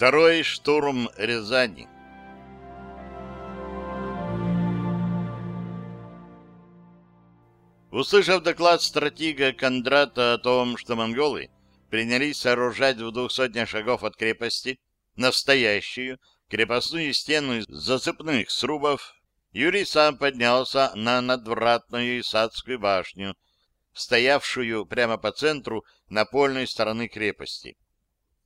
Второй штурм Рязани. Услышав доклад стратега Кондрата о том, что монголы принялись сооружать в двух сотнях шагов от крепости настоящую крепостную стену из засыпных срубов, Юрий сам поднялся на надвратную Исадскую башню, стоявшую прямо по центру напольной стороны крепости.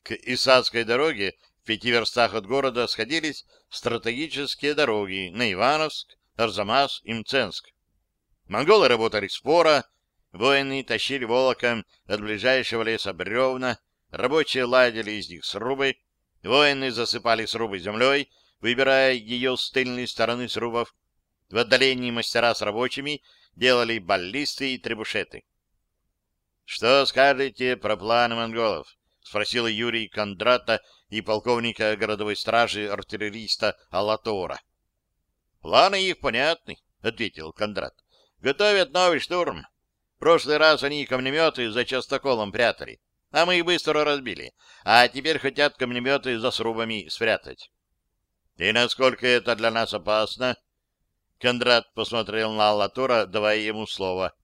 К Исадской дороге в пяти верстах от города сходились стратегические дороги на Ивановск, Арзамас и Мценск. Монголы работали споро, воины тащили волоком от ближайшего леса бревна, рабочие ладили из них срубы, воины засыпали срубы землей, выбирая ее с тыльной стороны срубов. В отдалении мастера с рабочими делали баллисты и требушеты. — Что скажете про планы монголов? — спросил Юрий Кондрата и полковника городовой стражи артиллериста Алатора. — Планы их понятны, — ответил Кондрат. — Готовят новый штурм. В прошлый раз они камнеметы за частоколом прятали, а мы их быстро разбили, а теперь хотят камнеметы за срубами спрятать. — И насколько это для нас опасно? Кондрат посмотрел на Аллатора, давая ему слово.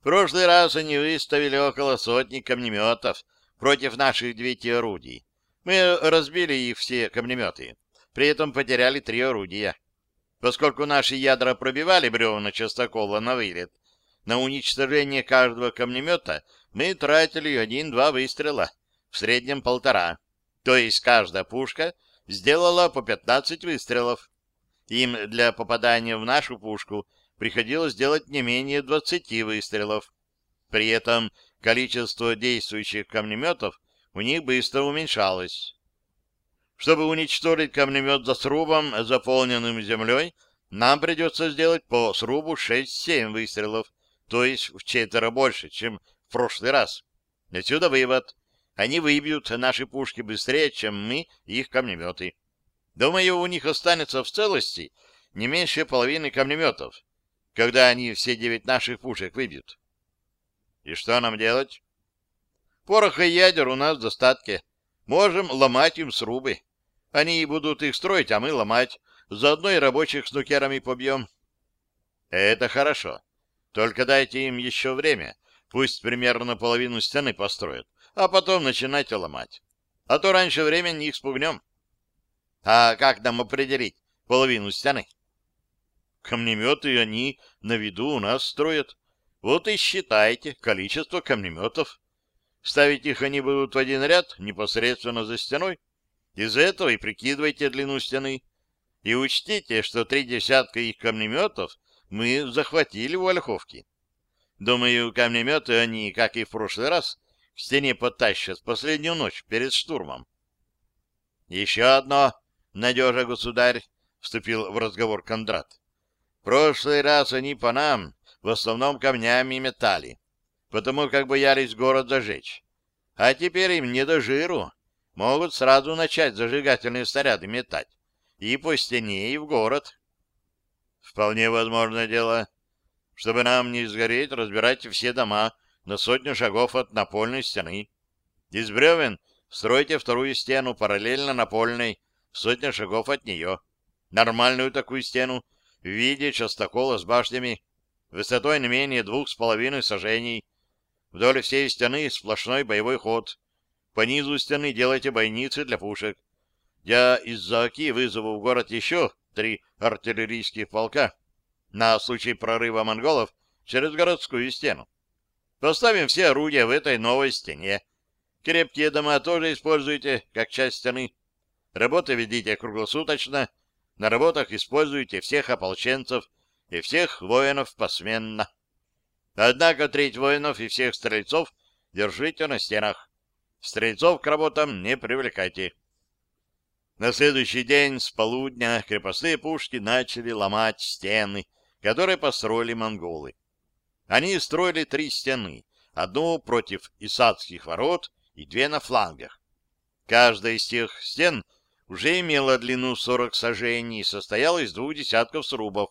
В прошлый раз они выставили около сотни камнеметов против наших девяти орудий. Мы разбили их все камнеметы, при этом потеряли три орудия. Поскольку наши ядра пробивали бревна частокола на вылет, на уничтожение каждого камнемета мы тратили один-два выстрела, в среднем полтора. То есть каждая пушка сделала по пятнадцать выстрелов. Им для попадания в нашу пушку приходилось делать не менее 20 выстрелов. При этом количество действующих камнеметов у них быстро уменьшалось. Чтобы уничтожить камнемет за срубом, заполненным землей, нам придется сделать по срубу 6-7 выстрелов, то есть в четверо больше, чем в прошлый раз. Отсюда вывод. Они выбьют наши пушки быстрее, чем мы их камнеметы. Думаю, у них останется в целости не меньше половины камнеметов, когда они все девять наших пушек выбьют. И что нам делать? Пороха и ядер у нас в достатке. Можем ломать им срубы. Они будут их строить, а мы ломать. Заодно и рабочих с нукерами побьем. Это хорошо. Только дайте им еще время. Пусть примерно половину стены построят, а потом начинайте ломать. А то раньше времени их спугнем. А как нам определить половину стены? Камнеметы они на виду у нас строят. Вот и считайте количество камнеметов. Ставить их они будут в один ряд непосредственно за стеной. Из этого и прикидывайте длину стены. И учтите, что три десятка их камнеметов мы захватили в Ольховке. Думаю, камнеметы они, как и в прошлый раз, к стене потащат последнюю ночь перед штурмом. Еще одно надежа, государь, — вступил в разговор Кондрат. — Прошлый раз они по нам в основном камнями метали, потому как боялись город зажечь. А теперь им не до жиру. Могут сразу начать зажигательные снаряды метать. И по стене, и в город. Вполне возможное дело. Чтобы нам не сгореть, разбирайте все дома на сотню шагов от напольной стены. Из бревен стройте вторую стену параллельно напольной, сотня шагов от нее. Нормальную такую стену в виде частокола с башнями, высотой не менее двух с половиной сажений. Вдоль всей стены сплошной боевой ход. По низу стены делайте бойницы для пушек. Я из-за оки вызову в город еще три артиллерийских полка на случай прорыва монголов через городскую стену. Поставим все орудия в этой новой стене. Крепкие дома тоже используйте как часть стены. Работы ведите круглосуточно, на работах используйте всех ополченцев и всех воинов посменно. Однако треть воинов и всех стрельцов держите на стенах. Стрельцов к работам не привлекайте. На следующий день с полудня крепостные пушки начали ломать стены, которые построили монголы. Они строили три стены, одну против Исадских ворот и две на флангах. Каждая из тех стен уже имела длину 40 сажений и состояла из двух десятков срубов.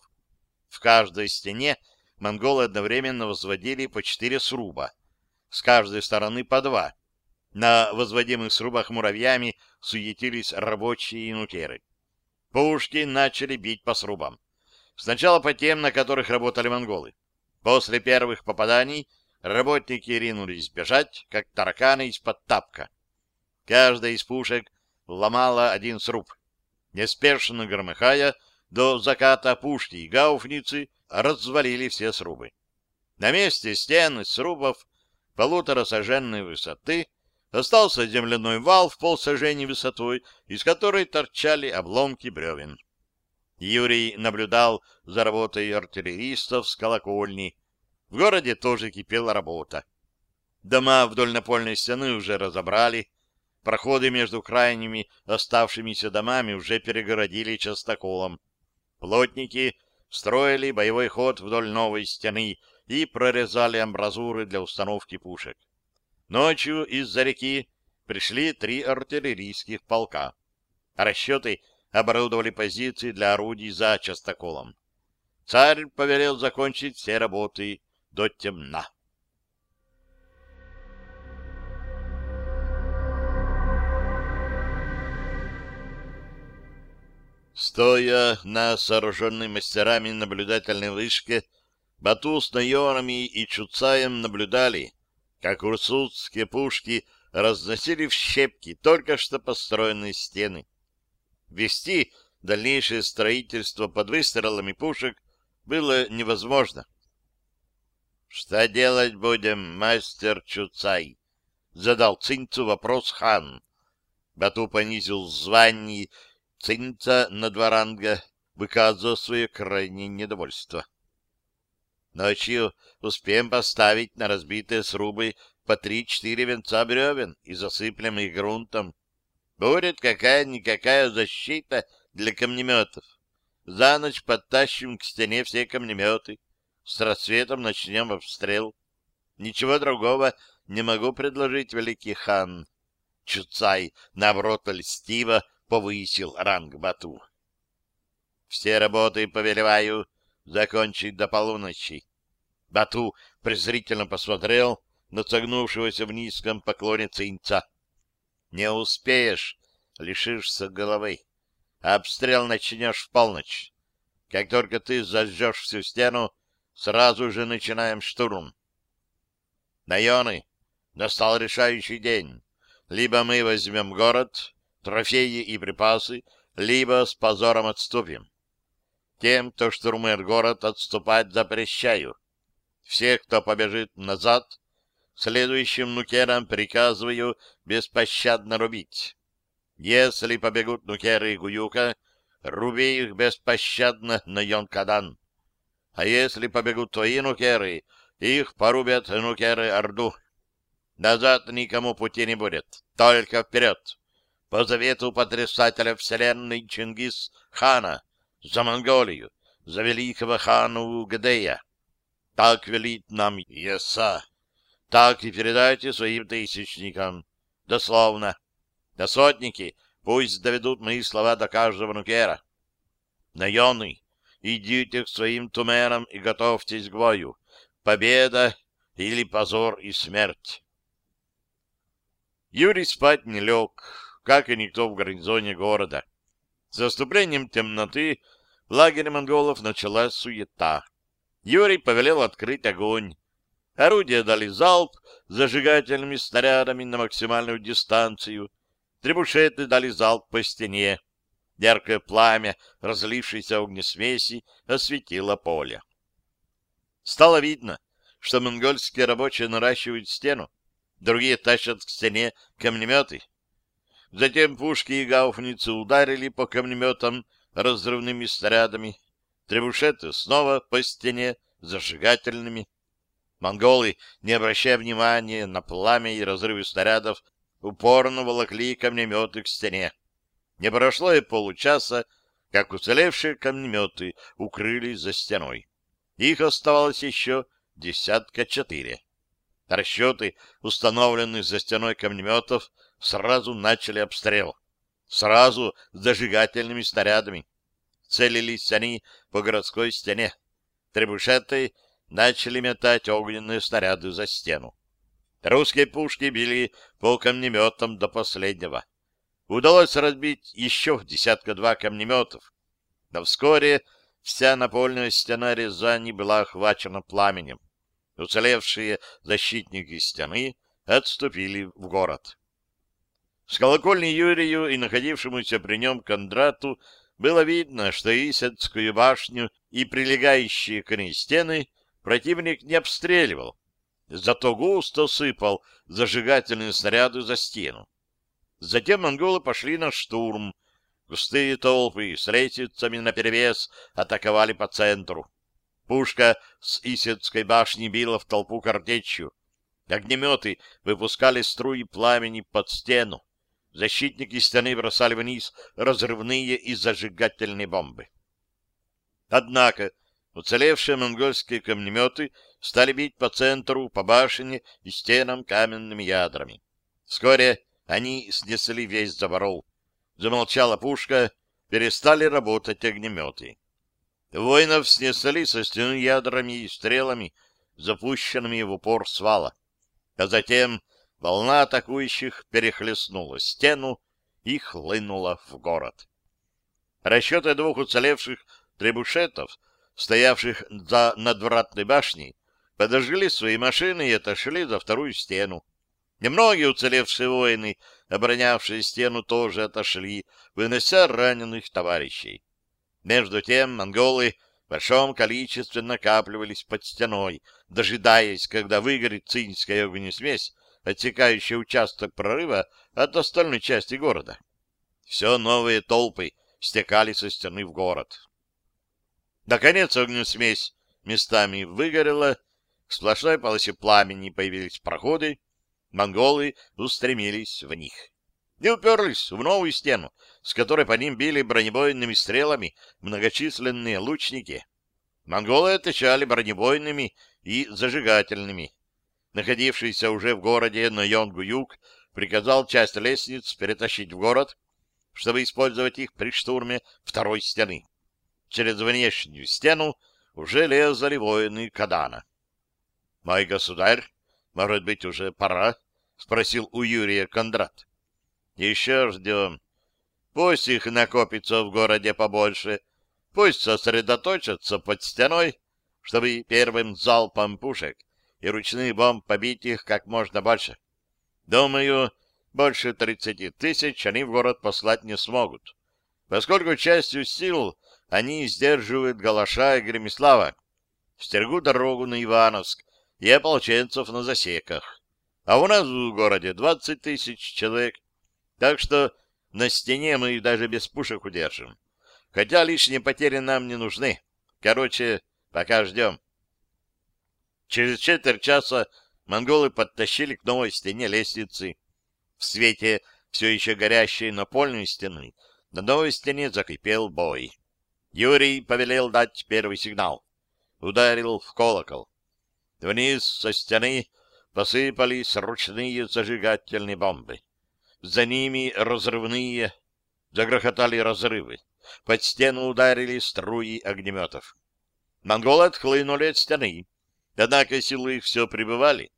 В каждой стене монголы одновременно возводили по четыре сруба, с каждой стороны по два. На возводимых срубах муравьями суетились рабочие и нукеры. Пушки начали бить по срубам. Сначала по тем, на которых работали монголы. После первых попаданий работники ринулись бежать, как тараканы из-под тапка. Каждая из пушек ломала один сруб. Неспешно громыхая, до заката пушки и гауфницы развалили все срубы. На месте стен из срубов полутора сожженной высоты остался земляной вал в полсажений высотой, из которой торчали обломки бревен. Юрий наблюдал за работой артиллеристов с колокольни. В городе тоже кипела работа. Дома вдоль напольной стены уже разобрали, проходы между крайними оставшимися домами уже перегородили частоколом. Плотники строили боевой ход вдоль новой стены и прорезали амбразуры для установки пушек. Ночью из-за реки пришли три артиллерийских полка. Расчеты оборудовали позиции для орудий за частоколом. Царь повелел закончить все работы до темна. Стоя на сооруженной мастерами наблюдательной вышке, Бату с Найонами и Чуцаем наблюдали, как урсутские пушки разносили в щепки только что построенные стены. Вести дальнейшее строительство под выстрелами пушек было невозможно. — Что делать будем, мастер Чуцай? — задал Цинцу вопрос хан. Бату понизил звание Цинца на два ранга, выказывая свое крайнее недовольство. Ночью успеем поставить на разбитые срубы по три-четыре венца бревен и засыплем их грунтом. Будет какая-никакая защита для камнеметов. За ночь подтащим к стене все камнеметы. С рассветом начнем обстрел. Ничего другого не могу предложить, великий хан. Чуцай, наоборот, льстиво повысил ранг Бату. Все работы повелеваю закончить до полуночи. Бату презрительно посмотрел на согнувшегося в низком поклоне цинца. Не успеешь, лишишься головы. Обстрел начнешь в полночь. Как только ты зажжешь всю стену, сразу же начинаем штурм. Найоны, настал решающий день. Либо мы возьмем город, трофеи и припасы, либо с позором отступим. Тем, кто штурмует город, отступать запрещаю. Всех, кто побежит назад, следующим нукерам приказываю беспощадно рубить. Если побегут нукеры и Гуюка, руби их беспощадно на Йонкадан. А если побегут твои нукеры, их порубят нукеры Орду. Назад никому пути не будет, только вперед. По завету потрясателя вселенной Чингис Хана, за Монголию, за великого хана Угдея. Так велит нам Еса. Так и передайте своим тысячникам. Дословно. Да сотники пусть доведут мои слова до каждого нукера. Наемный, идите к своим туменам и готовьтесь к бою. Победа или позор и смерть. Юрий спать не лег, как и никто в гарнизоне города. С наступлением темноты в лагере монголов началась суета. Юрий повелел открыть огонь. Орудия дали залп зажигательными снарядами на максимальную дистанцию. Требушеты дали залп по стене. Яркое пламя, разлившееся огнесмеси, осветило поле. Стало видно, что монгольские рабочие наращивают стену, другие тащат к стене камнеметы. Затем пушки и гауфницы ударили по камнеметам разрывными снарядами, Требушеты снова по стене зажигательными. Монголы, не обращая внимания на пламя и разрывы снарядов, упорно волокли камнеметы к стене. Не прошло и получаса, как уцелевшие камнеметы укрылись за стеной. Их оставалось еще десятка четыре. Расчеты, установленные за стеной камнеметов, сразу начали обстрел. Сразу с зажигательными снарядами. Целились они по городской стене. Требушеты начали метать огненные снаряды за стену. Русские пушки били по камнеметам до последнего. Удалось разбить еще десятка-два камнеметов, но вскоре вся напольная стена Рязани была охвачена пламенем. Уцелевшие защитники стены отступили в город. С колокольни Юрию и находившемуся при нем Кондрату было видно, что Исетскую башню и прилегающие к ней стены противник не обстреливал, зато густо сыпал зажигательные снаряды за стену. Затем монголы пошли на штурм. Густые толпы с лестницами наперевес атаковали по центру. Пушка с Исетской башни била в толпу картечью. Огнеметы выпускали струи пламени под стену. Защитники стены бросали вниз разрывные и зажигательные бомбы. Однако уцелевшие монгольские камнеметы стали бить по центру, по башне и стенам каменными ядрами. Вскоре они снесли весь заборол. Замолчала пушка, перестали работать огнеметы. Воинов снесли со стены ядрами и стрелами, запущенными в упор свала. А затем волна атакующих перехлестнула стену и хлынула в город. Расчеты двух уцелевших требушетов, стоявших за надвратной башней, подожгли свои машины и отошли за вторую стену. Немногие уцелевшие воины, оборонявшие стену, тоже отошли, вынося раненых товарищей. Между тем монголы в большом количестве накапливались под стеной, дожидаясь, когда выгорит цинская огнесмесь, отсекающая участок прорыва от остальной части города. Все новые толпы стекали со стены в город. Наконец огнесмесь местами выгорела, в сплошной полосе пламени появились проходы, монголы устремились в них и уперлись в новую стену, с которой по ним били бронебойными стрелами многочисленные лучники. Монголы отвечали бронебойными и зажигательными. Находившийся уже в городе Нойонгу-Юг приказал часть лестниц перетащить в город, чтобы использовать их при штурме второй стены. Через внешнюю стену уже лезали воины Кадана. — Мой государь, может быть, уже пора? — спросил у Юрия Кондрат. Еще ждем. Пусть их накопится в городе побольше, пусть сосредоточатся под стеной, чтобы первым залпом пушек и ручных бомб побить их как можно больше. Думаю, больше 30 тысяч они в город послать не смогут, поскольку частью сил они сдерживают Галаша и Гремислава, стерегут дорогу на Ивановск и ополченцев на засеках. А у нас в городе 20 тысяч человек, так что на стене мы их даже без пушек удержим. Хотя лишние потери нам не нужны. Короче, пока ждем. Через четверть часа монголы подтащили к новой стене лестницы. В свете все еще горящей напольной стены на новой стене закипел бой. Юрий повелел дать первый сигнал. Ударил в колокол. Вниз со стены посыпались ручные зажигательные бомбы. За ними разрывные. Загрохотали разрывы. Под стену ударили струи огнеметов. Монголы отхлынули от стены. Однако силы их все прибывали.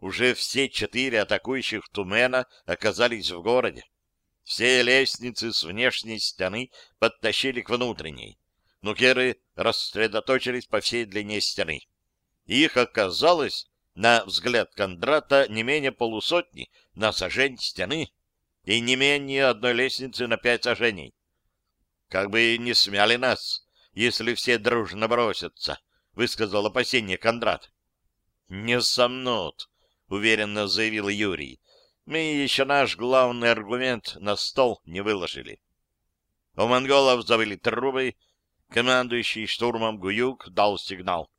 Уже все четыре атакующих Тумена оказались в городе. Все лестницы с внешней стены подтащили к внутренней. Нукеры рассредоточились по всей длине стены. Их оказалось, на взгляд Кондрата, не менее полусотни на сажень стены и не менее одной лестницы на пять сажений. Как бы не смяли нас, если все дружно бросятся, — высказал опасение Кондрат. — Не сомнут, — уверенно заявил Юрий. — Мы еще наш главный аргумент на стол не выложили. У монголов завыли трубы, командующий штурмом Гуюк дал сигнал.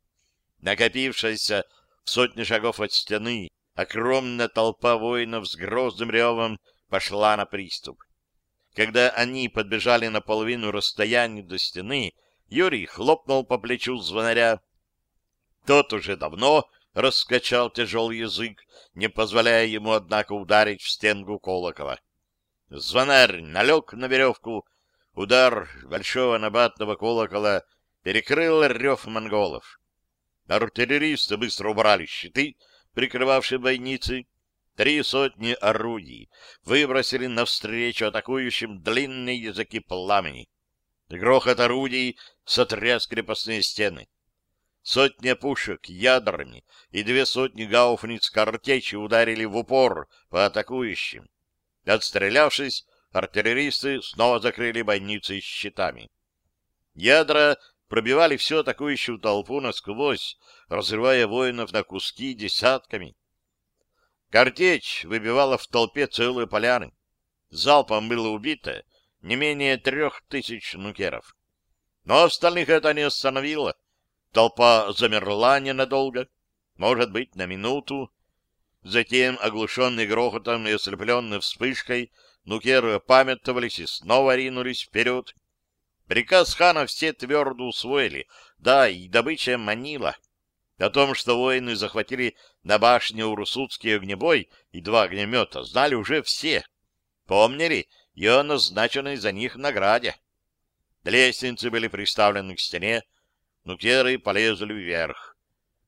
Накопившаяся в сотни шагов от стены огромная толпа воинов с грозным ревом пошла на приступ. Когда они подбежали на половину расстояния до стены, Юрий хлопнул по плечу звонаря. Тот уже давно раскачал тяжелый язык, не позволяя ему, однако, ударить в стенку колокола. Звонарь налег на веревку, удар большого набатного колокола перекрыл рев монголов. Артиллеристы быстро убрали щиты, прикрывавшие бойницы, три сотни орудий выбросили навстречу атакующим длинные языки пламени. Грохот орудий сотряс крепостные стены. Сотня пушек ядрами и две сотни гауфниц картечи ударили в упор по атакующим. Отстрелявшись, артиллеристы снова закрыли бойницы щитами. Ядра пробивали всю атакующую толпу насквозь, разрывая воинов на куски десятками. Картечь выбивала в толпе целые поляны. Залпом было убито не менее трех тысяч нукеров. Но остальных это не остановило. Толпа замерла ненадолго, может быть, на минуту. Затем, оглушенный грохотом и ослепленный вспышкой, нукеры памятовались и снова ринулись вперед. Приказ хана все твердо усвоили, да, и добыча манила. О том, что воины захватили на башне Урусутский огнебой и два огнемета, знали уже все. Помнили и о назначенной за них награде. Лестницы были приставлены к стене, нукеры полезли вверх.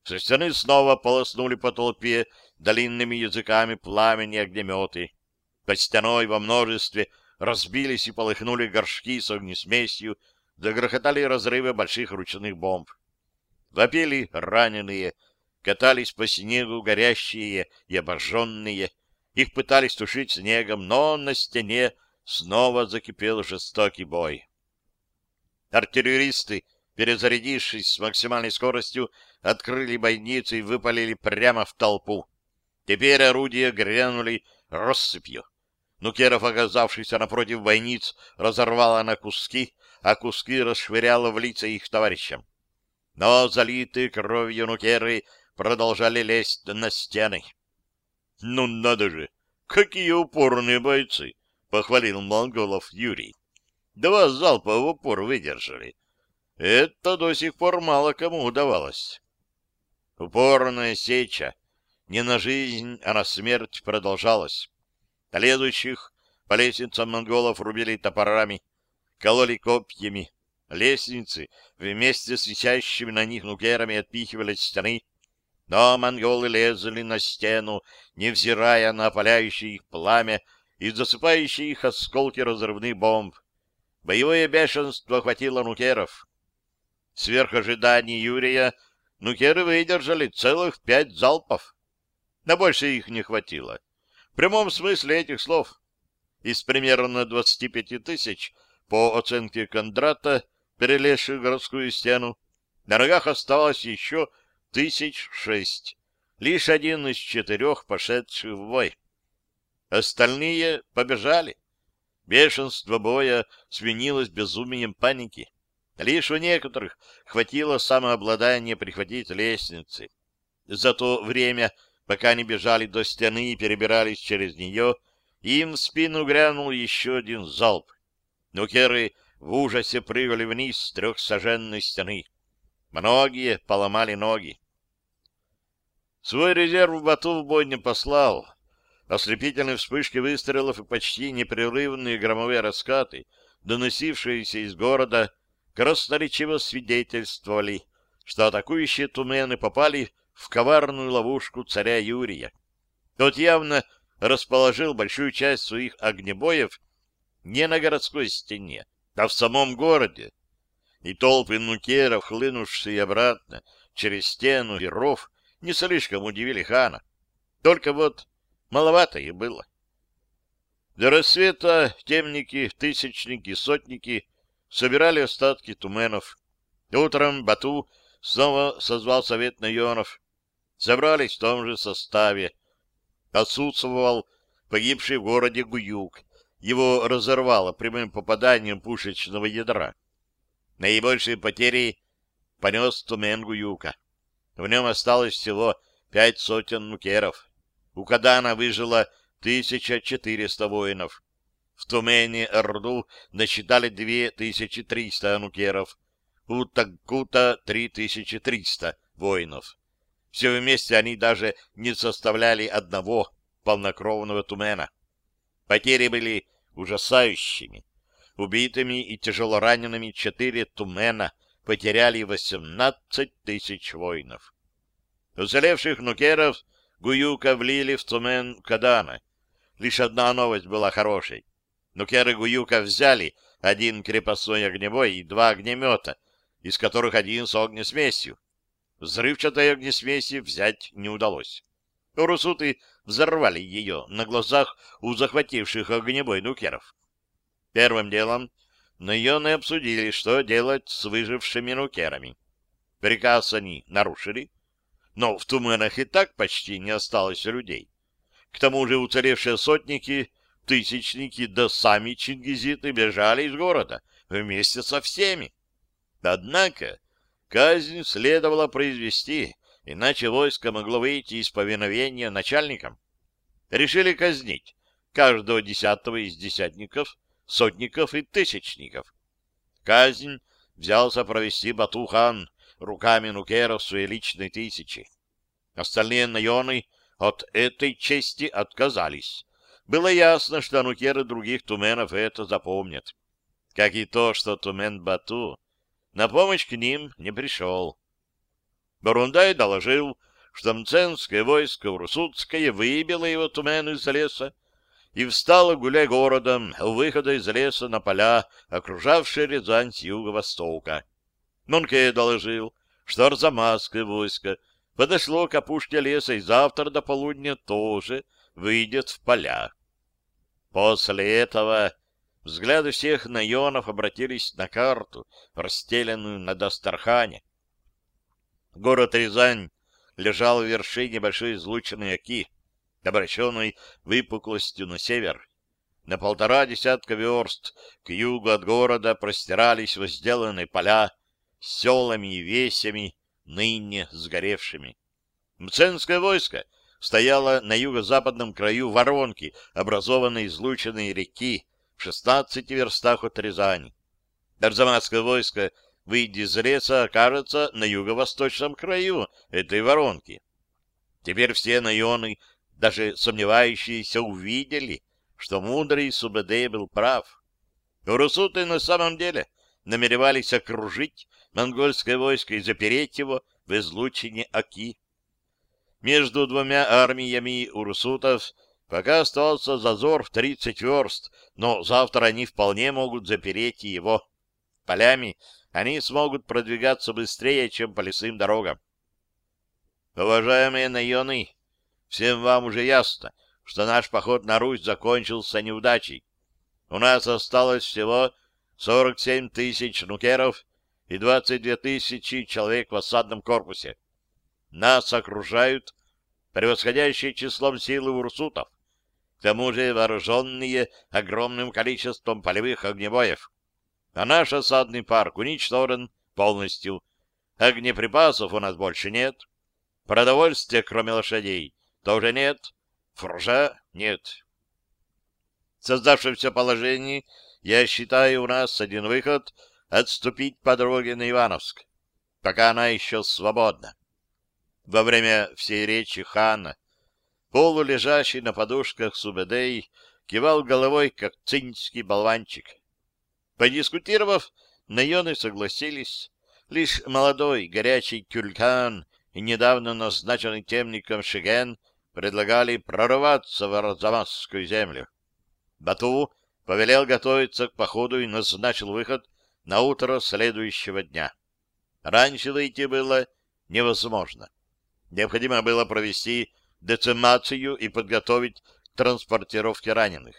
Со стены снова полоснули по толпе длинными языками пламени огнеметы. Под стеной во множестве разбились и полыхнули горшки с огнесмесью, загрохотали разрывы больших ручных бомб. Вопили раненые, катались по снегу горящие и обожженные. Их пытались тушить снегом, но на стене снова закипел жестокий бой. Артиллеристы перезарядившись с максимальной скоростью, открыли бойницы и выпалили прямо в толпу. Теперь орудия грянули россыпью. Нукеров, оказавшийся напротив бойниц, разорвало на куски, а куски расшвыряло в лица их товарищам. Но залитые кровью нукеры продолжали лезть на стены. — Ну надо же! Какие упорные бойцы! — похвалил монголов Юрий. Два залпа в упор выдержали. Это до сих пор мало кому удавалось. Упорная сеча не на жизнь, а на смерть продолжалась. Лезущих по лестницам монголов рубили топорами, кололи копьями. Лестницы вместе с висящими на них нукерами отпихивали стены, но монголы лезли на стену, невзирая на опаляющее их пламя и засыпающие их осколки разрывных бомб. Боевое бешенство охватило нукеров. Сверх ожиданий Юрия нукеры выдержали целых пять залпов. На больше их не хватило. В прямом смысле этих слов. Из примерно 25 тысяч, по оценке Кондрата, перелезших городскую стену, на ногах оставалось еще тысяч шесть. Лишь один из четырех пошедших в бой. Остальные побежали. Бешенство боя свинилось безумием паники. Лишь у некоторых хватило самообладания прихватить лестницы. За то время, пока они бежали до стены и перебирались через нее, им в спину грянул еще один залп. Нукеры в ужасе прыгали вниз с трехсоженной стены. Многие поломали ноги. Свой резерв Бату в бой не послал. Ослепительные вспышки выстрелов и почти непрерывные громовые раскаты, доносившиеся из города, красноречиво свидетельствовали, что атакующие тумены попали в коварную ловушку царя Юрия. Тот явно расположил большую часть своих огнебоев не на городской стене, а в самом городе. И толпы нукеров, хлынувшие обратно через стену и ров, не слишком удивили хана. Только вот маловато их было. До рассвета темники, тысячники, сотники собирали остатки туменов. Утром Бату снова созвал совет наионов. Собрались в том же составе. Отсутствовал погибший в городе Гуюк. Его разорвало прямым попаданием пушечного ядра. Наибольшие потери понес тумен Гуюка. В нем осталось всего пять сотен нукеров. У Кадана выжило 1400 воинов. В Тумене Орду насчитали 2300 анукеров, у Тагкута 3300 воинов. Все вместе они даже не составляли одного полнокровного Тумена. Потери были ужасающими. Убитыми и тяжелоранеными четыре Тумена потеряли 18 тысяч воинов. Уцелевших нукеров Гуюка влили в Тумен Кадана. Лишь одна новость была хорошей. Нукеры Гуюка взяли один крепостной огневой и два огнемета, из которых один с огнесмесью. Взрывчатой огнесмеси взять не удалось. Урусуты взорвали ее на глазах у захвативших огнебой нукеров. Первым делом Найоны обсудили, что делать с выжившими нукерами. Приказ они нарушили, но в Туменах и так почти не осталось людей. К тому же уцелевшие сотники, тысячники да сами чингизиты бежали из города вместе со всеми. Однако казнь следовало произвести, иначе войско могло выйти из повиновения начальникам. Решили казнить каждого десятого из десятников, сотников и тысячников. Казнь взялся провести Батухан руками нукеров своей личной тысячи. Остальные наены от этой чести отказались. Было ясно, что нукеры других туменов это запомнят. Как и то, что Тумен-Бату на помощь к ним не пришел. Барундай доложил, что мценское войско Урсутское выбило его тумен из леса и встало гуляй городом у выхода из леса на поля, окружавшие Рязань с юго-востока. Нунке доложил, что Арзамасское войско подошло к опушке леса и завтра до полудня тоже выйдет в поля. После этого взгляды всех наенов обратились на карту, расстеленную на Дастархане. Город Рязань лежал в вершине большой излученной оки, обращенной выпуклостью на север. На полтора десятка верст к югу от города простирались возделанные поля с селами и весями, ныне сгоревшими. Мценское войско стояло на юго-западном краю воронки, образованной излученной реки в шестнадцати верстах от Рязани. Арзамасское войско выйдя из леса, окажется на юго-восточном краю этой воронки. Теперь все наионы, даже сомневающиеся, увидели, что мудрый Субэдэй был прав. Урусуты на самом деле намеревались окружить монгольское войско и запереть его в излучине Аки. Между двумя армиями урусутов пока остался зазор в 30 верст, но завтра они вполне могут запереть его. Полями они смогут продвигаться быстрее, чем по лесным дорогам. Уважаемые наёны, всем вам уже ясно, что наш поход на Русь закончился неудачей. У нас осталось всего 47 тысяч нукеров и 22 тысячи человек в осадном корпусе. Нас окружают превосходящие числом силы урсутов, к тому же вооруженные огромным количеством полевых огнебоев а наш осадный парк уничтожен полностью. Огнеприпасов у нас больше нет. Продовольствия, кроме лошадей, тоже нет. Фуржа нет. В создавшемся положении я считаю у нас один выход — отступить по дороге на Ивановск, пока она еще свободна. Во время всей речи хана полулежащий на подушках Субедей кивал головой, как цинский болванчик. Подискутировав, наены согласились. Лишь молодой, горячий Тюлькан и недавно назначенный темником Шиген предлагали прорываться в Арзамасскую землю. Бату повелел готовиться к походу и назначил выход на утро следующего дня. Раньше выйти было невозможно. Необходимо было провести децимацию и подготовить к транспортировке раненых.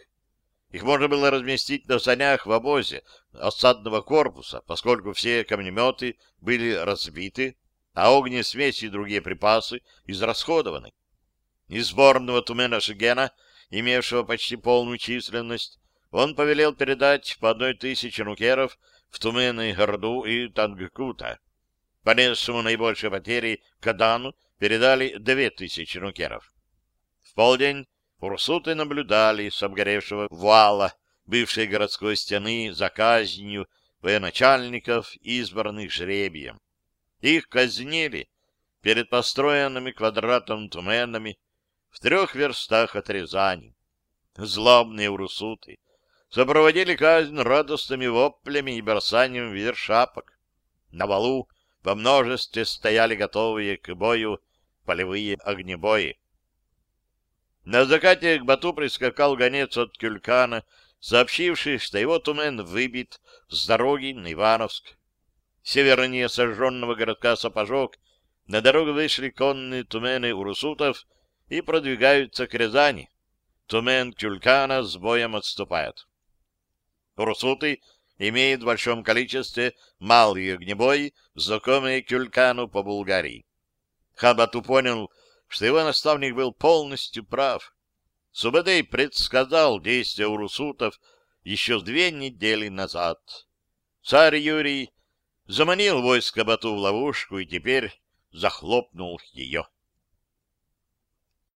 Их можно было разместить на санях в обозе осадного корпуса, поскольку все камнеметы были разбиты, а огнесмеси и другие припасы израсходованы. Из сборного Тумена Шигена, имевшего почти полную численность, он повелел передать по одной тысяче нукеров в Тумены, Горду и Тангкута. Понесшему наибольшие потери Кадану передали две тысячи нукеров. В полдень Урсуты наблюдали с обгоревшего вала бывшей городской стены за казнью военачальников, избранных жребием. Их казнили перед построенными квадратом туменами в трех верстах от Рязани. Злобные урусуты сопроводили казнь радостными воплями и бросанием вверх шапок. На валу во множестве стояли готовые к бою полевые огнебои. На закате к Бату прискакал гонец от Кюлькана, сообщивший, что его тумен выбит с дороги на Ивановск. Севернее сожженного городка Сапожок на дорогу вышли конные тумены урусутов и продвигаются к Рязани. Тумен Кюлькана с боем отступает. Урусуты имеют в большом количестве малые огнебои, знакомые Кюлькану по Булгарии. Хабату понял, что его наставник был полностью прав. Субадей предсказал действия урусутов еще две недели назад. Царь Юрий заманил войско Бату в ловушку и теперь захлопнул ее.